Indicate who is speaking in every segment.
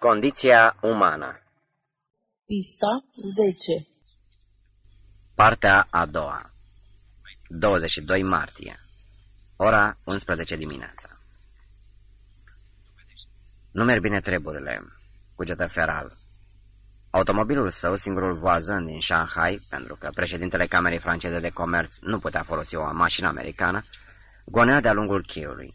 Speaker 1: Condiția umană.
Speaker 2: Pista 10
Speaker 1: Partea a doua. 22 martie. Ora 11 dimineața. Nu merg bine treburile, cugetă Feral. Automobilul său, singurul voazăn din Shanghai, pentru că președintele Camerei franceze de comerț nu putea folosi o mașină americană, gonea de-a lungul cheiului.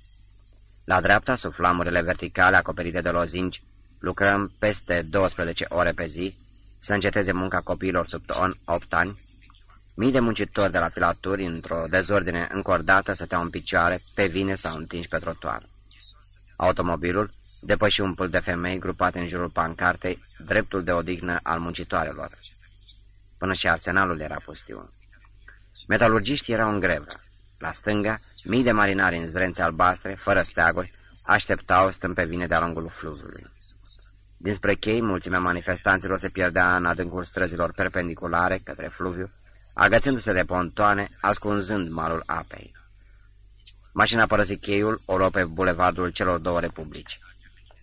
Speaker 1: La dreapta, sub flamurile verticale acoperite de lozinci, lucrăm peste 12 ore pe zi, să înceteze munca copiilor sub 8 ani. Mii de muncitori de la filaturi, într-o dezordine încordată, stăteau în picioare, pe vine sau întinși pe trotuar. Automobilul depăși un pâl de femei grupate în jurul pancartei, dreptul de odihnă al muncitoarelor. Până și arsenalul era pustiu. Metalurgiștii erau în grevă. La stânga, mii de marinari în zdrențe albastre, fără steaguri, așteptau stând pe vine de-a lungul fluviului. Dinspre chei, mulțimea manifestanților se pierdea în adâncul străzilor perpendiculare către fluviu, agățându-se de pontoane, ascunzând malul apei. Mașina părăsit cheiul, o luă pe bulevardul celor două republici.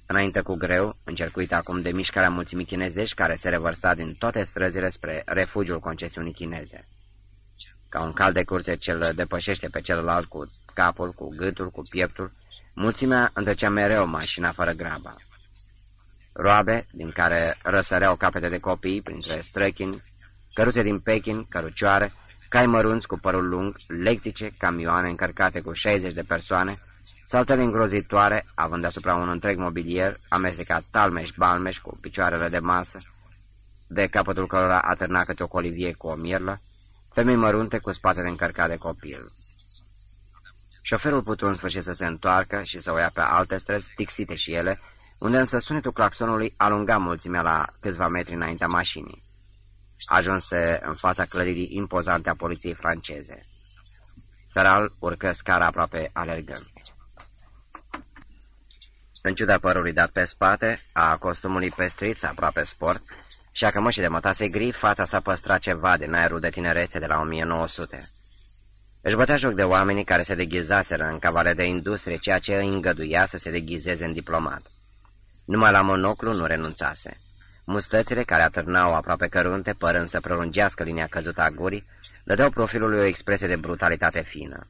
Speaker 1: Înainte cu greu, încercuit acum de mișcarea mulțimii chinezești care se revărsa din toate străzile spre refugiul concesiunii chineze. Ca un cal de curte ce depășește pe celălalt cu capul, cu gâtul, cu pieptul, mulțimea întrecea mereu mașina fără graba. Roabe, din care răsăreau capete de copii printre străchini, căruțe din Pekin, cărucioare, cai mărunți cu părul lung, lectice, camioane încărcate cu 60 de persoane, saltări îngrozitoare, având asupra un întreg mobilier, amestecat talmeș-balmeș cu picioarele de masă, de capătul cărora atârna câte o colivie cu o mirlă, femei mărunte cu spatele încărcat de copil. Șoferul putu în sfârșit să se întoarcă și să o ia pe alte străzi, tixite și ele, unde însă sunetul claxonului alunga mulțimea la câțiva metri înaintea mașinii. Ajunse în fața clădirii impozante a poliției franceze. Feral urcă scara aproape alergând. În ciuda părului dat pe spate, a costumului pestriț aproape sport și a cămășii de mătase gri, fața sa păstra ceva din aerul de tinerețe de la 1900. Își bătea joc de oamenii care se deghizaseră în cavale de industrie, ceea ce îi îngăduia să se deghizeze în diplomat. Numai la monoclu nu renunțase. Mustățile, care atârnau aproape cărunte, părând să prelungească linia căzută a gurii, dădeau profilului o expresie de brutalitate fină.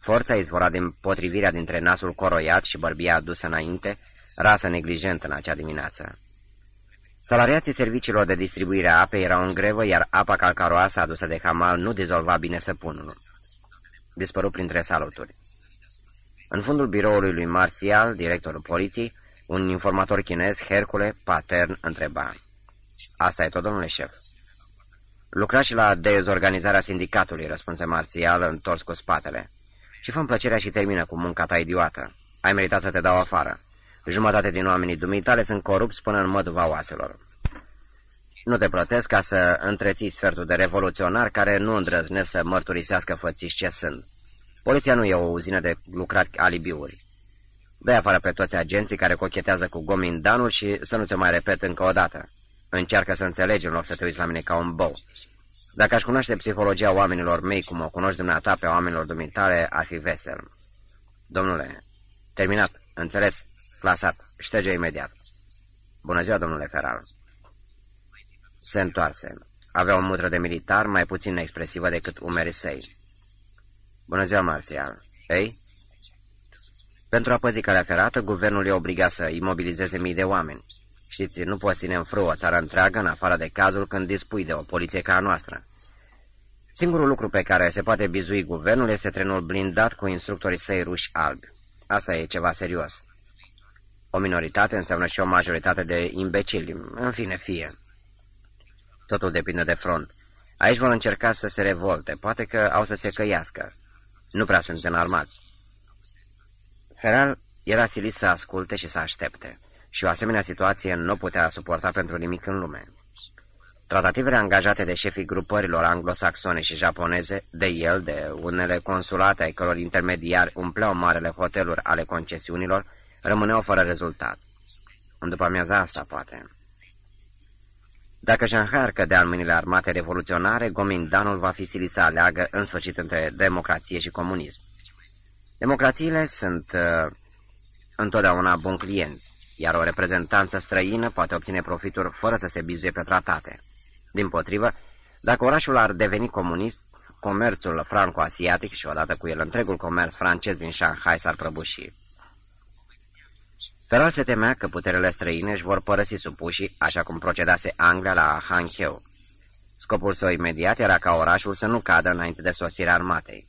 Speaker 1: Forța izvora din potrivirea dintre nasul coroiat și bărbia adusă înainte, rasă neglijentă în acea dimineață. Salariații serviciilor de distribuire a apei erau în grevă, iar apa calcaroasă adusă de Hamal nu dizolva bine săpunul. Dispărut printre saluturi. În fundul biroului lui Marțial, directorul poliției, un informator chinez, Hercule, patern, întreba. Asta e tot, domnule șef. Lucra și la dezorganizarea sindicatului, răspunse Marțial, întors cu spatele. Și fă plăcerea și termină cu munca ta idiotă. Ai meritat să te dau afară. Jumătate din oamenii dumitale sunt corupți până în măduva oaselor. Nu te plătesc ca să întreții sfertul de revoluționar care nu îndrăznesc să mărturisească fățiși ce sunt. Poliția nu e o uzină de lucrat alibiuri dă afară pe toți agenții care cochetează cu gomindanul și să nu ți mai repet încă o dată. Încearcă să înțelegi în loc să te uiți la mine ca un bou. Dacă aș cunoaște psihologia oamenilor mei cum o cunoști dumneata pe oamenilor dumitare, ar fi vesel. Domnule, terminat, înțeles, clasat, șterge imediat. Bună ziua, domnule Feral. Se întoarse. Avea o mutră de militar mai puțin expresivă decât umerii săi. Bună ziua, Marțial. Ei, pentru a păzi calea ferată, guvernul e obligat să imobilizeze mii de oameni. Știți, nu poți ține în frâu o țară întreagă, în afară de cazul când dispui de o poliție ca a noastră. Singurul lucru pe care se poate bizui guvernul este trenul blindat cu instructorii săi ruși albi. Asta e ceva serios. O minoritate înseamnă și o majoritate de imbecili, în fine fie. Totul depinde de front. Aici vor încerca să se revolte, poate că au să se căiască. Nu prea sunt înarmați. Feral era silit să asculte și să aștepte, și o asemenea situație nu putea suporta pentru nimic în lume. Tratativele angajate de șefii grupărilor anglosaxone și japoneze, de el, de unele consulate ai căror intermediari umpleau marele hoteluri ale concesiunilor, rămâneau fără rezultat. În după amiaza asta, poate. Dacă Shanghai ar cădea în mâinile armate revoluționare, Gomindanul va fi silit să aleagă în sfârșit între democrație și comunism. Democrațiile sunt uh, întotdeauna bun clienți. iar o reprezentanță străină poate obține profituri fără să se bizuie pe tratate. Din potrivă, dacă orașul ar deveni comunist, comerțul franco-asiatic și odată cu el întregul comerț francez din Shanghai s-ar prăbuși. Feral se temea că puterile străine își vor părăsi supușii, așa cum procedase Anglia la Hanqiu. Scopul său imediat era ca orașul să nu cadă înainte de sosirea armatei.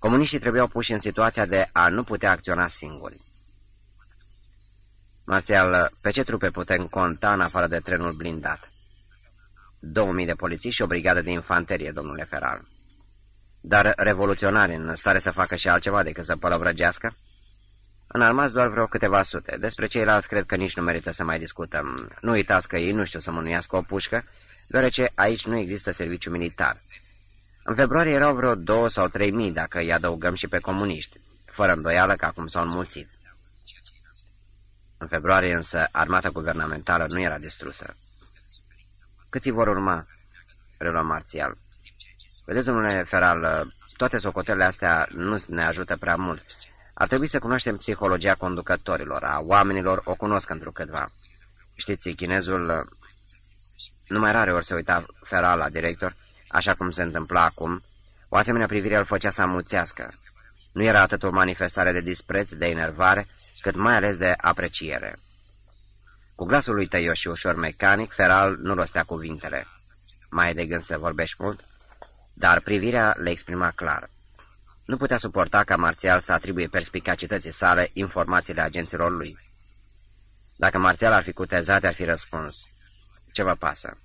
Speaker 1: Comuniștii trebuiau puși în situația de a nu putea acționa singuri. Marțial, pe ce trupe putem conta în afară de trenul blindat? 2000 de polițiști și o brigadă de infanterie, domnule Feral. Dar revoluționari în stare să facă și altceva decât să pălăvrăgească? Înarmați doar vreo câteva sute. Despre ceilalți cred că nici nu merită să mai discutăm. Nu uitați că ei nu știu să mânuiască o pușcă, deoarece aici nu există serviciu militar. În februarie erau vreo două sau trei mii, dacă îi adăugăm și pe comuniști, fără îndoială că acum s-au înmulțit. În februarie însă armata guvernamentală nu era distrusă. Câți vor urma? Relua Marțial. Vedeți, domnule Feral, toate socotelele astea nu ne ajută prea mult. Ar trebui să cunoaștem psihologia conducătorilor, a oamenilor o cunosc întrucâtva. Știți, chinezul numai rare ori se uita Feral la director, așa cum se întâmpla acum, o asemenea privire îl făcea să amuțească. Nu era atât o manifestare de dispreț, de enervare, cât mai ales de apreciere. Cu glasul lui tăios și ușor mecanic, Feral nu rostea cuvintele. Mai e de gând să vorbești mult? Dar privirea le exprima clar. Nu putea suporta ca Marțial să atribuie perspicacității sale informațiile agenților lui. Dacă Marțial ar fi cutezat, ar fi răspuns. Ce vă pasă?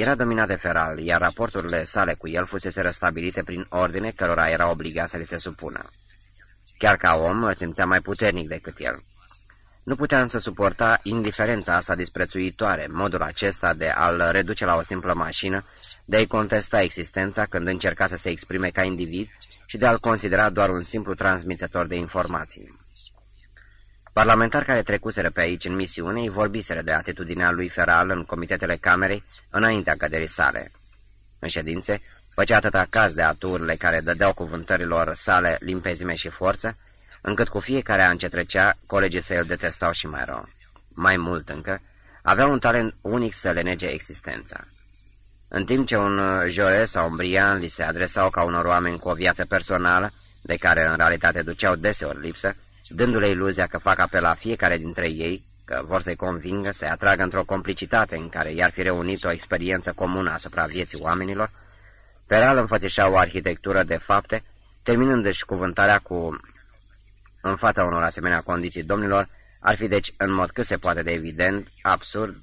Speaker 1: Era dominat de Feral, iar raporturile sale cu el fusese răstabilite prin ordine cărora era obligat să li se supună. Chiar ca om, îl simțea mai puternic decât el. Nu putea însă suporta indiferența asta disprețuitoare, modul acesta de a-l reduce la o simplă mașină, de a-i contesta existența când încerca să se exprime ca individ și de a-l considera doar un simplu transmițător de informații. Parlamentari care trecuseră pe aici în misiune îi vorbiseră de atitudinea lui Feral în comitetele camerei înaintea căderii sale. În ședințe, făcea atâta caz de aturile care dădeau cuvântărilor sale limpezime și forță, încât cu fiecare an ce trecea, colegii săi îl detestau și mai rău. Mai mult încă, avea un talent unic să le nege existența. În timp ce un Jore sau un Brian li se adresau ca unor oameni cu o viață personală, de care în realitate duceau deseori lipsă, dându-le iluzia că fac apel la fiecare dintre ei, că vor să-i convingă, să-i atragă într-o complicitate în care i-ar fi reunit o experiență comună asupra vieții oamenilor, Peral înfățișa o arhitectură de fapte, terminându-și cuvântarea cu în fața unor asemenea condiții, domnilor, ar fi deci în mod cât se poate de evident, absurd,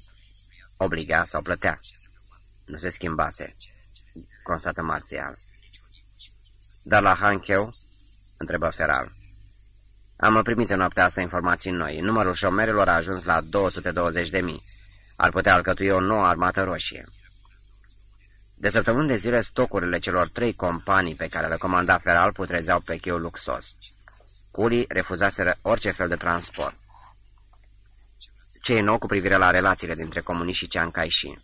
Speaker 1: obliga sau plătea. Nu se schimbase, constată Marțial. Dar la Hancheu? întrebă Feral. Am primit în noaptea asta informații noi. Numărul șomerilor a ajuns la 220 de mii. Ar putea alcătui o nouă armată roșie. De săptămâni de zile, stocurile celor trei companii pe care le comanda Feral putrezeau pe chiul luxos. Culii refuzaseră orice fel de transport. Ce e nou cu privire la relațiile dintre comuniști și Ceancai și...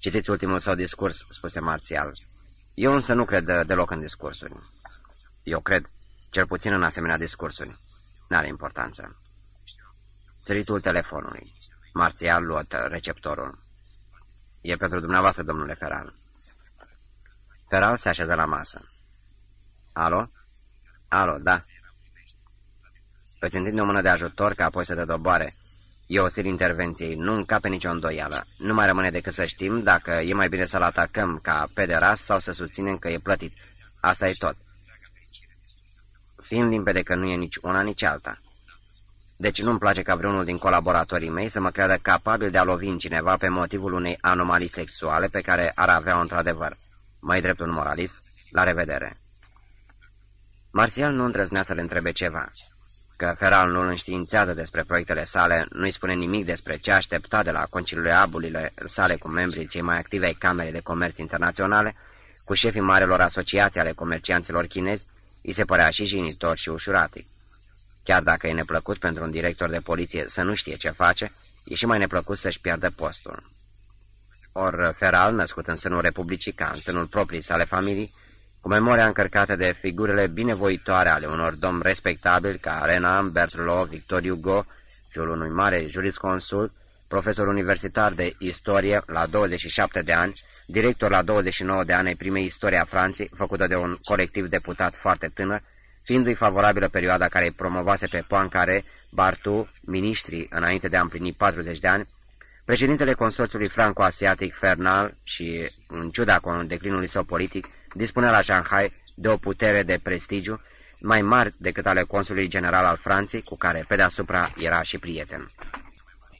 Speaker 1: Citiți ultimul său discurs, spuse Marțial. Eu însă nu cred deloc în discursuri. Eu cred, cel puțin în asemenea discursuri. N-are importanță. Țăritul telefonului. Marțial luat receptorul. E pentru dumneavoastră, domnule Feral. Feral se așeză la masă. Alo? Alo, da. Îți întinde o mână de ajutor ca apoi să te doboare. E o stil intervenției, nu încape nicio îndoială. Nu mai rămâne decât să știm dacă e mai bine să-l atacăm ca pederas sau să susținem că e plătit. Asta e tot. Fiind limpede că nu e nici una, nici alta. Deci nu-mi place ca vreunul din colaboratorii mei să mă creadă capabil de a lovi în cineva pe motivul unei anomalii sexuale pe care ar avea-o într-adevăr. Mai drept un moralist? La revedere! Marțial nu îndrăznea să le întrebe ceva. Că Feral nu îl înștiințează despre proiectele sale, nu-i spune nimic despre ce aștepta de la conciliabulile sale cu membrii cei mai active ai Camerei de Comerț Internaționale, cu șefii marelor asociații ale comercianților chinezi, îi se părea și jinitor și ușuratic. Chiar dacă e neplăcut pentru un director de poliție să nu știe ce face, e și mai neplăcut să-și piardă postul. Or, Feral, născut în sânul republicii ca în sânul proprii sale familii, cu memoria încărcată de figurile binevoitoare ale unor domni respectabili ca Renan, Berthelot, Victor Hugo, fiul unui mare jurisconsul, profesor universitar de istorie la 27 de ani, director la 29 de ani ai primei istoria Franței, făcută de un colectiv deputat foarte tânăr, fiindu-i favorabilă perioada care îi promovase pe Poincare, Bartu, miniștrii înainte de a împlini 40 de ani, președintele consorțiului franco-asiatic Fernal și, în ciuda declinului său politic, dispunea la Shanghai de o putere de prestigiu mai mari decât ale consulului general al Franței, cu care pe deasupra era și prieten.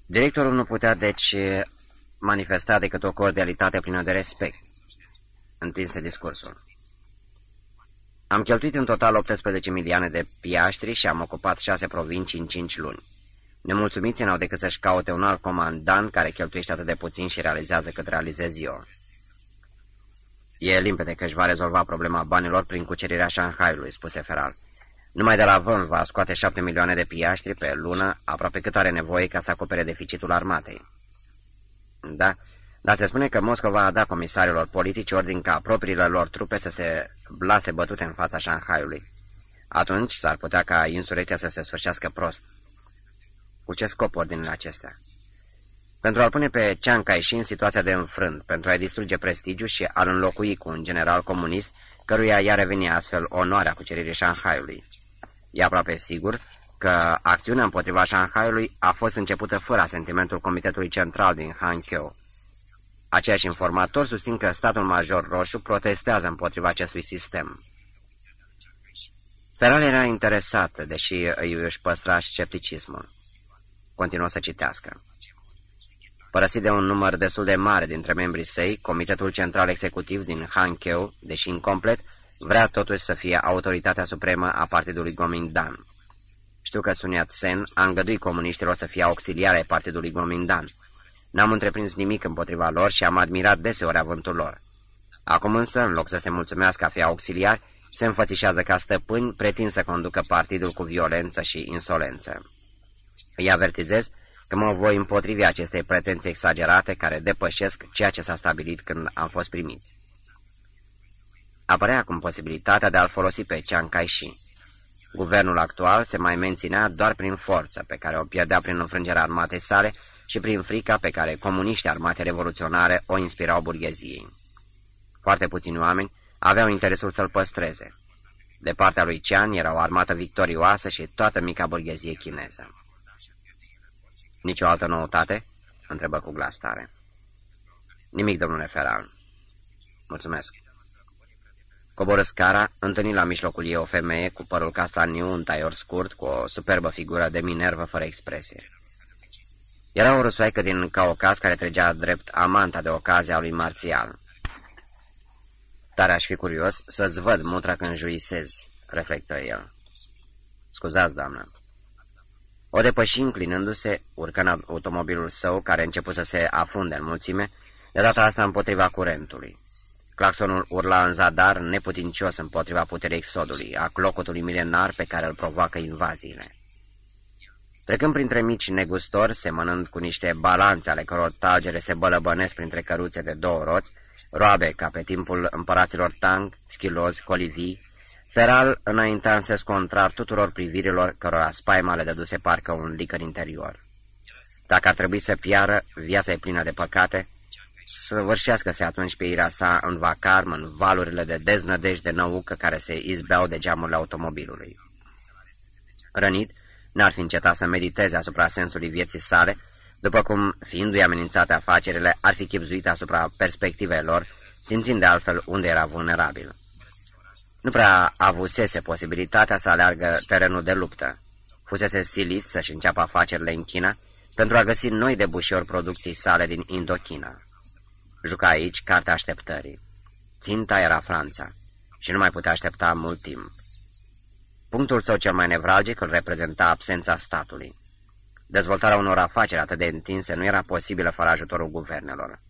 Speaker 1: Directorul nu putea, deci, manifesta decât o cordialitate plină de respect. Întinse discursul. Am cheltuit în total 18 milioane de piaștri și am ocupat șase provincii în cinci luni. Nemulțumiți n-au decât să-și caute un alt comandant care cheltuiește atât de puțin și realizează cât realizez eu. E limpede că își va rezolva problema banilor prin cucerirea Shanghaiului, spuse Feral. Numai de la vân va scoate șapte milioane de piaștri pe lună, aproape cât are nevoie ca să acopere deficitul armatei. Da, dar se spune că Moscova a dat comisarilor politici ordin ca propriile lor trupe să se blase bătute în fața Shanghaiului. Atunci s-ar putea ca insurecția să se sfârșească prost. Cu ce scop ordinele acestea? Pentru a-l pune pe Chiang Kai-shi în situația de înfrânt, pentru a-i distruge prestigiul și a-l înlocui cu un general comunist, căruia i-a revenit astfel onoarea cuceririi Shanghaiului. E aproape sigur că acțiunea împotriva Shanghaiului a fost începută fără sentimentul Comitetului Central din Hanqiu. Aceiași informatori susțin că statul major roșu protestează împotriva acestui sistem. Feral era interesat, deși îi își păstra scepticismul. Continuă să citească. Părăsit de un număr destul de mare dintre membrii săi, Comitetul Central Executiv din Hankeu, deși incomplet, vrea totuși să fie autoritatea supremă a partidului Gomindan. Știu că Sun Yat-sen a îngăduit comuniștilor să fie auxiliare ai partidului Gomindan. N-am întreprins nimic împotriva lor și am admirat deseori avântul lor. Acum însă, în loc să se mulțumească a fi auxiliari, se înfățișează ca stăpâni, pretind să conducă partidul cu violență și insolență. Îi avertizez că mă voi împotrivi acestei pretenții exagerate care depășesc ceea ce s-a stabilit când am fost primiți. Apărea acum posibilitatea de a-l folosi pe Chiang Kai-shi. Guvernul actual se mai menținea doar prin forță, pe care o pierdea prin înfrângerea armatei sale și prin frica pe care comuniștii armate revoluționare o inspirau burgheziei. Foarte puțini oameni aveau interesul să-l păstreze. De partea lui Chian era o armată victorioasă și toată mica burghezie chineză. Nici o altă noutate?" întrebă cu glas tare. Nimic, domnule Ferran. Mulțumesc. Coboră scara, întâlni la mijlocul ei o femeie cu părul castaniu, un taior scurt, cu o superbă figură de minervă fără expresie. Era o rusoaică din Caucaz care tregea drept amanta de ocazie a lui Marțial. Tare aș fi curios să-ți văd mutra când juisezi, reflectă el. Scuzați, doamnă. O depăși înclinându-se, urcând automobilul său, care început să se afunde în mulțime, de data asta împotriva curentului. Claxonul urla în zadar, neputincios împotriva puterii exodului, a clocotului milenar pe care îl provoacă invaziile. Trecând printre mici negustori, semănând cu niște balanțe ale căror tagere se bălăbănesc printre căruțe de două roți, roabe ca pe timpul împăraților Tang, Schilozi, Colivii, Feral înaintea în sens contrar tuturor privirilor cărora spaima le dăduse parcă un licăr interior. Dacă ar trebui să piară, viața e plină de păcate, să vârșească-se atunci pe irea sa în vacarm, în valurile de deznădejde năucă care se izbeau de geamurile automobilului. Rănit, n-ar fi încetat să mediteze asupra sensului vieții sale, după cum, fiindu-i amenințate afacerile, ar fi chipzuit asupra perspectivelor, simțind de altfel unde era vulnerabil. Nu prea avusese posibilitatea să aleargă terenul de luptă. Fusese silit să-și înceapă afacerile în China pentru a găsi noi debușiori producției sale din Indochina. Juca aici cartea așteptării. Ținta era Franța și nu mai putea aștepta mult timp. Punctul său cel mai nevralgic îl reprezenta absența statului. Dezvoltarea unor afaceri atât de întinse nu era posibilă fără ajutorul guvernelor.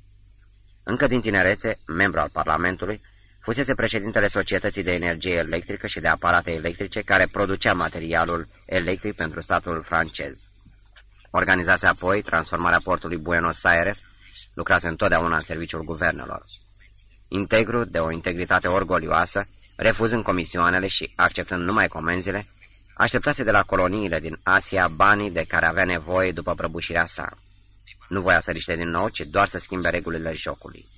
Speaker 1: Încă din tinerețe, membru al Parlamentului, fusese președintele Societății de Energie Electrică și de Aparate Electrice care producea materialul electric pentru statul francez. Organizase apoi transformarea portului Buenos Aires, lucrase întotdeauna în serviciul guvernelor. Integru, de o integritate orgolioasă, refuzând comisioanele și acceptând numai comenzile, așteptase de la coloniile din Asia banii de care avea nevoie după prăbușirea sa. Nu voia să riște din nou, ci doar să schimbe regulile jocului.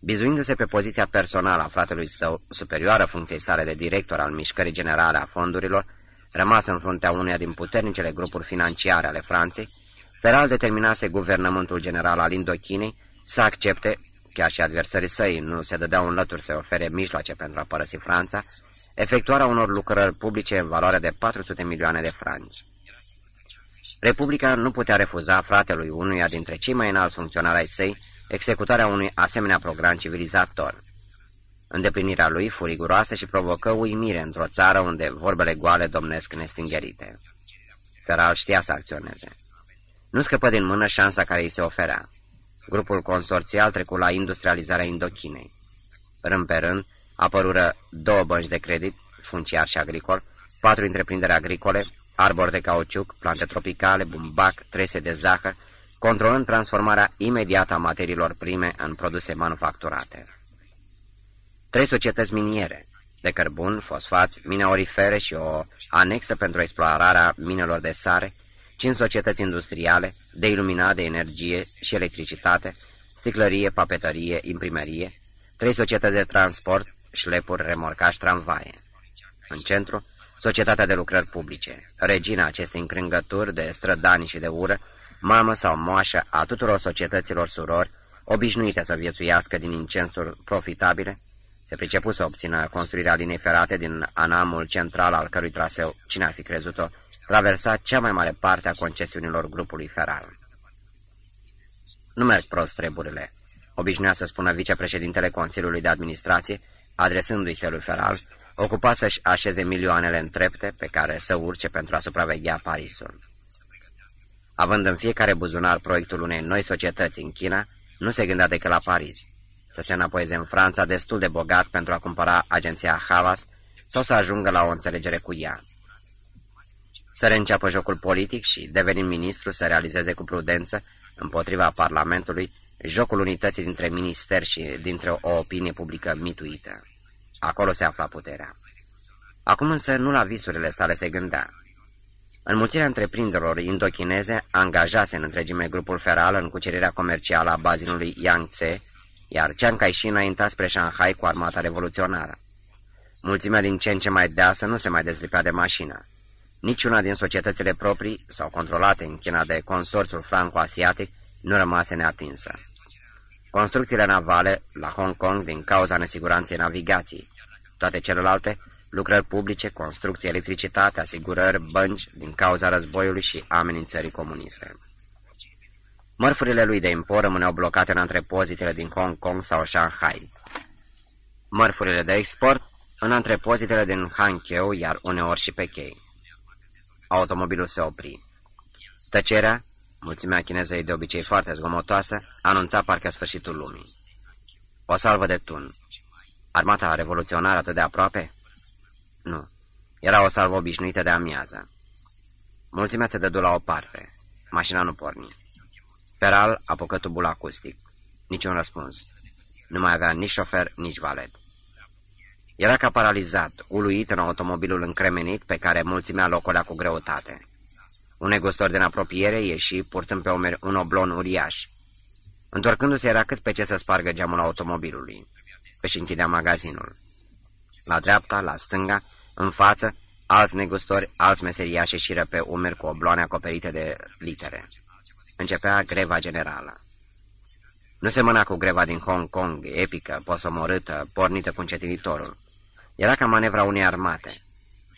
Speaker 1: Bizuindu-se pe poziția personală a fratelui său, superioară funcției sale de director al mișcării generale a fondurilor, rămas în fruntea uneia din puternicele grupuri financiare ale Franței, Feral determinase guvernământul general al Indochinei să accepte, chiar și adversării săi nu se dădeau în lături să ofere mijloace pentru a părăsi Franța, efectuarea unor lucrări publice în valoare de 400 milioane de franci. Republica nu putea refuza fratelui unuia dintre cei mai înalți funcționari ai săi executarea unui asemenea program civilizator. Îndeplinirea lui fu riguroasă și provocă uimire într-o țară unde vorbele goale domnesc nestingherite. Feral știa să acționeze. Nu scăpă din mână șansa care îi se oferea. Grupul consorțial trecu la industrializarea Indochinei. Rând pe rând, apărură două bănci de credit, funciar și agricol, patru întreprinderi agricole, arbori de cauciuc, plante tropicale, bumbac, trese de zahăr, controlând transformarea imediată a materiilor prime în produse manufacturate. Trei societăți miniere, de cărbun, fosfați, mine orifere și o anexă pentru explorarea minelor de sare, cinci societăți industriale, de iluminat, de energie și electricitate, sticlărie, papetărie, imprimerie, trei societăți de transport, șlepuri, remorcaș, tramvaie. În centru, societatea de lucrări publice, regina acestei încrângături de strădani și de ură, mamă sau moașă a tuturor societăților surori, obișnuite să viețuiască din incensuri profitabile, se pricepu să obțină construirea linei ferate din anamul central al cărui traseu, cine ar fi crezut-o, traversa cea mai mare parte a concesiunilor grupului feral. Nu merg prost treburile, obișnuia să spună vicepreședintele Consiliului de Administrație, adresându-i se lui Feral, ocupa să-și așeze milioanele în trepte pe care să urce pentru a supraveghea Parisul. Având în fiecare buzunar proiectul unei noi societăți în China, nu se gândea decât la Paris, să se înapoieze în Franța destul de bogat pentru a cumpăra agenția Havas sau să ajungă la o înțelegere cu ea. Să reînceapă jocul politic și, devenind ministru, să realizeze cu prudență, împotriva Parlamentului, jocul unității dintre ministeri și dintre o opinie publică mituită. Acolo se afla puterea. Acum însă nu la visurile sale se gândea. Înmulțirea întreprinderilor indochineze angajase în întregime grupul feral în cucerirea comercială a bazinului Yangtze, iar Chiang Kai-shi înainta spre Shanghai cu armata revoluționară. Mulțimea din ce în ce mai deasă nu se mai dezlipea de mașină. Niciuna din societățile proprii sau controlate în China de consorțiul franco-asiatic nu rămase neatinsă. Construcțiile navale la Hong Kong din cauza nesiguranței navigației. Toate celelalte, lucrări publice, construcții, electricitate, asigurări, bănci, din cauza războiului și amenințării comuniste. Mărfurile lui de import rămâneau blocate în antrepozitele din Hong Kong sau Shanghai. Mărfurile de export în antrepozitele din Hankeu, iar uneori și pe chei. Automobilul se opri. Tăcerea, mulțimea chineză de obicei foarte zgomotoasă, anunța parcă sfârșitul lumii. O salvă de tun. Armata revoluționară atât de aproape? Nu. Era o salvă obișnuită de amiază. Mulțimea se dădu la o parte. Mașina nu porni. Peral apucă tubul acustic. Niciun răspuns. Nu mai avea nici șofer, nici valet. Era ca paralizat, uluit în automobilul încremenit pe care mulțimea locolea cu greutate. Un negustor din apropiere ieși, purtând pe umeri un oblon uriaș. Întorcându-se era cât pe ce să spargă geamul automobilului. Își închidea magazinul. La dreapta, la stânga, în față, alți negustori, alți meseriași șiră pe umeri cu obloane acoperite de litere. Începea greva generală. Nu se mâna cu greva din Hong Kong, epică, posomorâtă, pornită cu încetinitorul. Era ca manevra unei armate.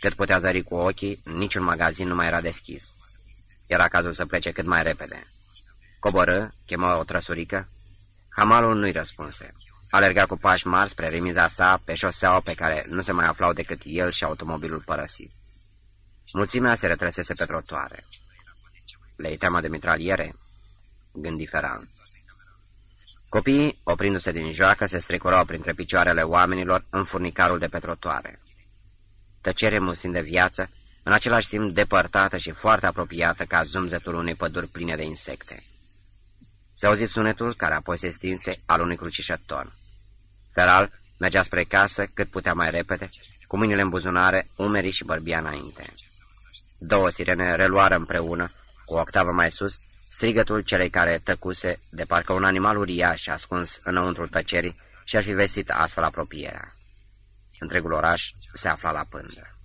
Speaker 1: Cât putea zări cu ochii, niciun magazin nu mai era deschis. Era cazul să plece cât mai repede. Coborâ, chemă o trăsurică. Hamalul nu-i răspunse. Alerga cu pași mari spre remiza sa pe șoseaua pe care nu se mai aflau decât el și automobilul părăsit. Mulțimea se retrăsese pe trotuare. Le-i teama de mitraliere? Gândi Ferran. Copiii, oprindu-se din joacă, se strecurau printre picioarele oamenilor în furnicarul de pe trotuare. Tăcere musind de viață, în același timp depărtată și foarte apropiată ca zumzetul unei păduri pline de insecte. Se auzi sunetul, care apoi se stinse, al unui crucișător. Feral Mergea spre casă cât putea mai repede, cu mâinile în buzunare, umerii și bărbia înainte. Două sirene reluară împreună, cu o octavă mai sus, strigătul celei care tăcuse, de parcă un animal uriaș ascuns înăuntru tăcerii și ar fi vestit astfel apropierea. Întregul oraș se afla la pândă.